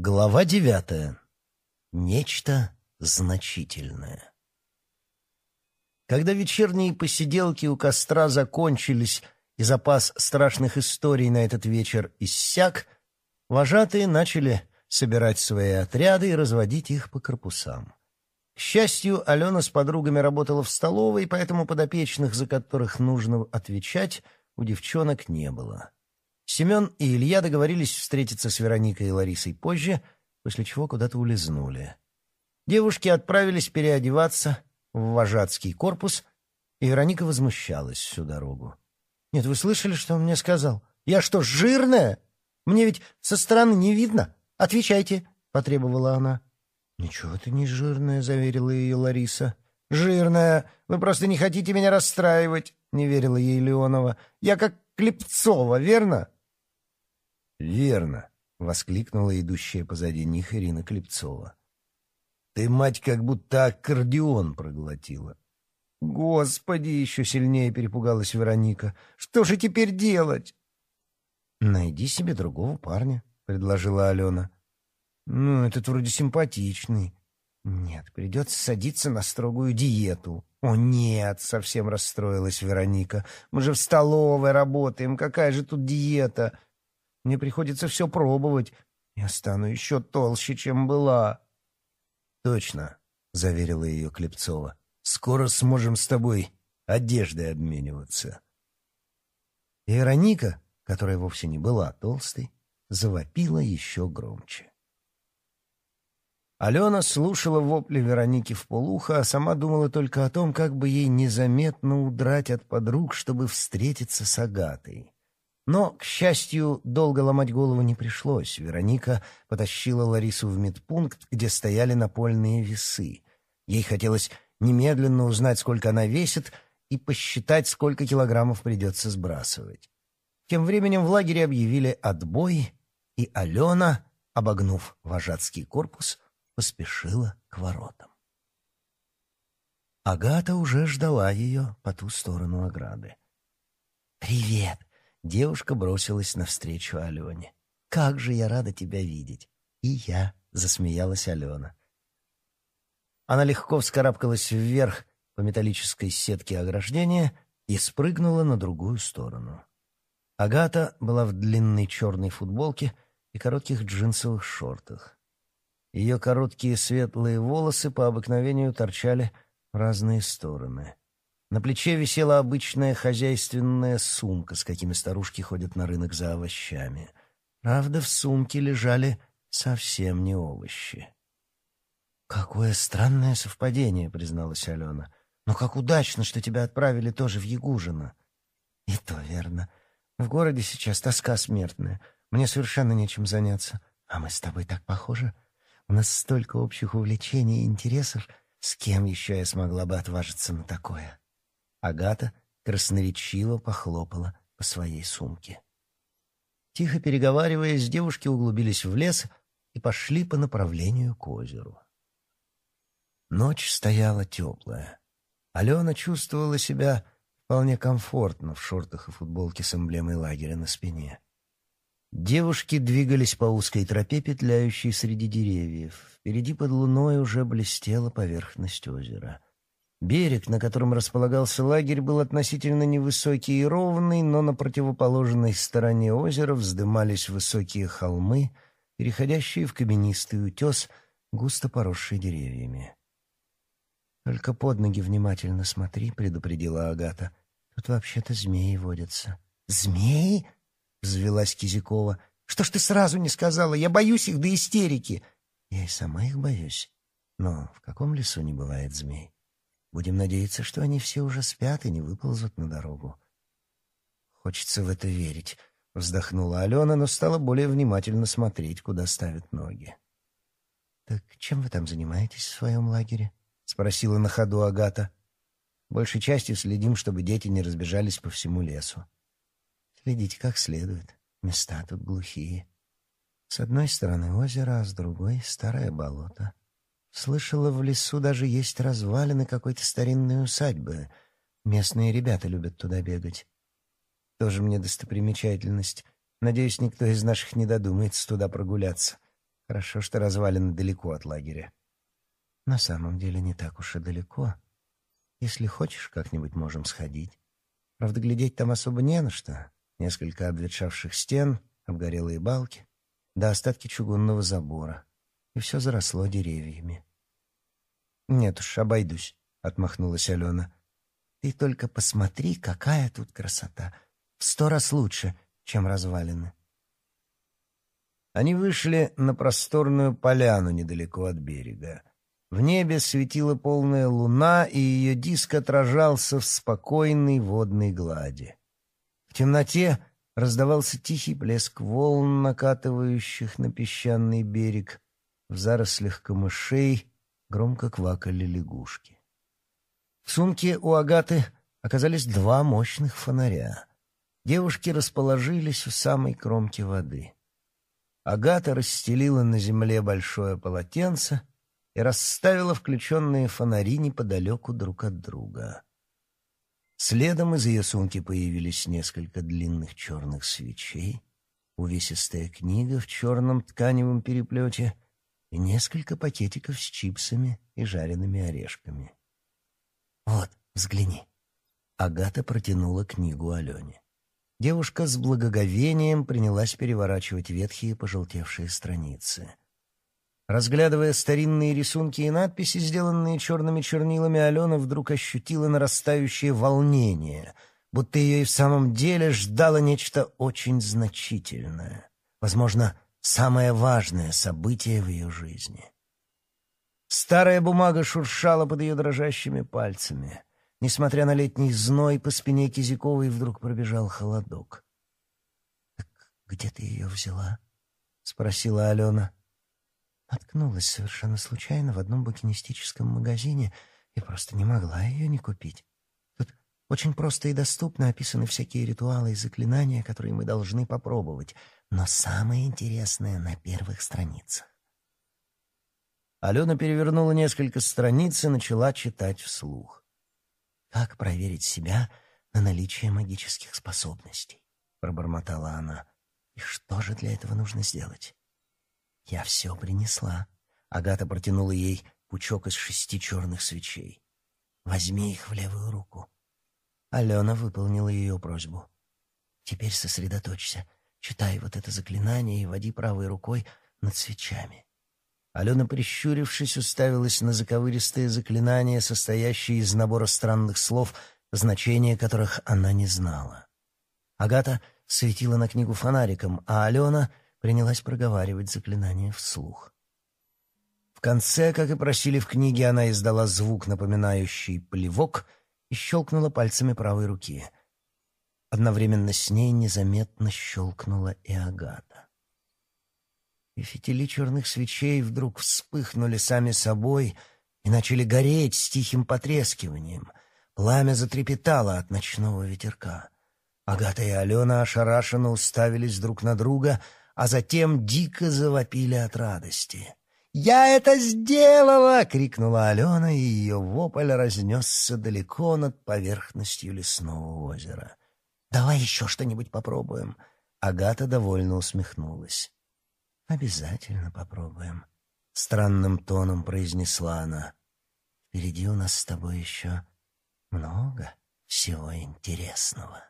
Глава девятая. Нечто значительное. Когда вечерние посиделки у костра закончились и запас страшных историй на этот вечер иссяк, вожатые начали собирать свои отряды и разводить их по корпусам. К счастью, Алена с подругами работала в столовой, поэтому подопечных, за которых нужно отвечать, у девчонок не было. — Семен и Илья договорились встретиться с Вероникой и Ларисой позже, после чего куда-то улизнули. Девушки отправились переодеваться в вожатский корпус, и Вероника возмущалась всю дорогу. «Нет, вы слышали, что он мне сказал? Я что, жирная? Мне ведь со стороны не видно. Отвечайте!» — потребовала она. «Ничего ты не жирная», — заверила ее Лариса. «Жирная! Вы просто не хотите меня расстраивать!» — не верила ей Леонова. «Я как Клепцова, верно?» «Верно!» — воскликнула идущая позади них Ирина Клепцова. «Ты, мать, как будто аккордеон проглотила!» «Господи!» — еще сильнее перепугалась Вероника. «Что же теперь делать?» «Найди себе другого парня», — предложила Алена. «Ну, этот вроде симпатичный». «Нет, придется садиться на строгую диету». «О, нет!» — совсем расстроилась Вероника. «Мы же в столовой работаем, какая же тут диета?» Мне приходится все пробовать. Я стану еще толще, чем была». «Точно», — заверила ее Клепцова. «Скоро сможем с тобой одеждой обмениваться». Вероника, которая вовсе не была толстой, завопила еще громче. Алена слушала вопли Вероники в полухо, а сама думала только о том, как бы ей незаметно удрать от подруг, чтобы встретиться с Агатой. Но, к счастью, долго ломать голову не пришлось. Вероника потащила Ларису в медпункт, где стояли напольные весы. Ей хотелось немедленно узнать, сколько она весит, и посчитать, сколько килограммов придется сбрасывать. Тем временем в лагере объявили отбой, и Алена, обогнув вожатский корпус, поспешила к воротам. Агата уже ждала ее по ту сторону ограды. «Привет!» Девушка бросилась навстречу Алене. «Как же я рада тебя видеть!» «И я!» — засмеялась Алена. Она легко вскарабкалась вверх по металлической сетке ограждения и спрыгнула на другую сторону. Агата была в длинной черной футболке и коротких джинсовых шортах. Ее короткие светлые волосы по обыкновению торчали в разные стороны — на плече висела обычная хозяйственная сумка, с какими старушки ходят на рынок за овощами. Правда, в сумке лежали совсем не овощи. «Какое странное совпадение», — призналась Алена. «Но как удачно, что тебя отправили тоже в Ягужино». «И то верно. В городе сейчас тоска смертная. Мне совершенно нечем заняться. А мы с тобой так похожи. У нас столько общих увлечений и интересов. С кем еще я смогла бы отважиться на такое?» Агата красноречиво похлопала по своей сумке. Тихо переговариваясь, девушки углубились в лес и пошли по направлению к озеру. Ночь стояла теплая. Алена чувствовала себя вполне комфортно в шортах и футболке с эмблемой лагеря на спине. Девушки двигались по узкой тропе, петляющей среди деревьев. Впереди под луной уже блестела поверхность озера — Берег, на котором располагался лагерь, был относительно невысокий и ровный, но на противоположной стороне озера вздымались высокие холмы, переходящие в каменистый утес, густо поросший деревьями. «Только под ноги внимательно смотри», — предупредила Агата. «Тут вообще-то змеи водятся». «Змеи?» — взвелась Кизякова. «Что ж ты сразу не сказала? Я боюсь их до истерики». «Я и сама их боюсь. Но в каком лесу не бывает змей?» Будем надеяться, что они все уже спят и не выползут на дорогу. Хочется в это верить. Вздохнула Алена, но стала более внимательно смотреть, куда ставят ноги. «Так чем вы там занимаетесь в своем лагере?» — спросила на ходу Агата. «Большей частью следим, чтобы дети не разбежались по всему лесу. Следите как следует. Места тут глухие. С одной стороны озеро, а с другой — старое болото. Слышала, в лесу даже есть развалины какой-то старинной усадьбы. Местные ребята любят туда бегать. Тоже мне достопримечательность. Надеюсь, никто из наших не додумается туда прогуляться. Хорошо, что развалины далеко от лагеря. На самом деле не так уж и далеко. Если хочешь, как-нибудь можем сходить. Правда, глядеть там особо не на что. Несколько обветшавших стен, обгорелые балки, да остатки чугунного забора — и все заросло деревьями. «Нет уж, обойдусь», — отмахнулась Алена. «Ты только посмотри, какая тут красота! В сто раз лучше, чем развалины!» Они вышли на просторную поляну недалеко от берега. В небе светила полная луна, и ее диск отражался в спокойной водной глади. В темноте раздавался тихий плеск волн, накатывающих на песчаный берег — в зарослях камышей громко квакали лягушки. В сумке у Агаты оказались два мощных фонаря. Девушки расположились в самой кромке воды. Агата расстелила на земле большое полотенце и расставила включенные фонари неподалеку друг от друга. Следом из ее сумки появились несколько длинных черных свечей, увесистая книга в черном тканевом переплете — и несколько пакетиков с чипсами и жареными орешками. «Вот, взгляни». Агата протянула книгу Алене. Девушка с благоговением принялась переворачивать ветхие пожелтевшие страницы. Разглядывая старинные рисунки и надписи, сделанные черными чернилами, Алена вдруг ощутила нарастающее волнение, будто ее и в самом деле ждало нечто очень значительное. Возможно, самое важное событие в ее жизни. Старая бумага шуршала под ее дрожащими пальцами. Несмотря на летний зной, по спине Кизяковой вдруг пробежал холодок. Где ты ее взяла?» — спросила Алена. Наткнулась совершенно случайно в одном букинистическом магазине и просто не могла ее не купить. Тут очень просто и доступно описаны всякие ритуалы и заклинания, которые мы должны попробовать — но самое интересное на первых страницах. Алена перевернула несколько страниц и начала читать вслух. «Как проверить себя на наличие магических способностей?» — пробормотала она. «И что же для этого нужно сделать?» «Я все принесла». Агата протянула ей пучок из шести черных свечей. «Возьми их в левую руку». Алена выполнила ее просьбу. «Теперь сосредоточься читая вот это заклинание и води правой рукой над свечами. Алена, прищурившись, уставилась на заковыристые заклинания, состоящие из набора странных слов, значения которых она не знала. Агата светила на книгу фонариком, а Алена принялась проговаривать заклинание вслух. В конце, как и просили в книге, она издала звук, напоминающий плевок, и щелкнула пальцами правой руки — Одновременно с ней незаметно щелкнула и Агата. И фитили черных свечей вдруг вспыхнули сами собой и начали гореть с тихим потрескиванием. Пламя затрепетало от ночного ветерка. Агата и Алена ошарашенно уставились друг на друга, а затем дико завопили от радости. «Я это сделала!» — крикнула Алена, и ее вопль разнесся далеко над поверхностью лесного озера. Давай еще что-нибудь попробуем». Агата довольно усмехнулась. «Обязательно попробуем», — странным тоном произнесла она. «Впереди у нас с тобой еще много всего интересного».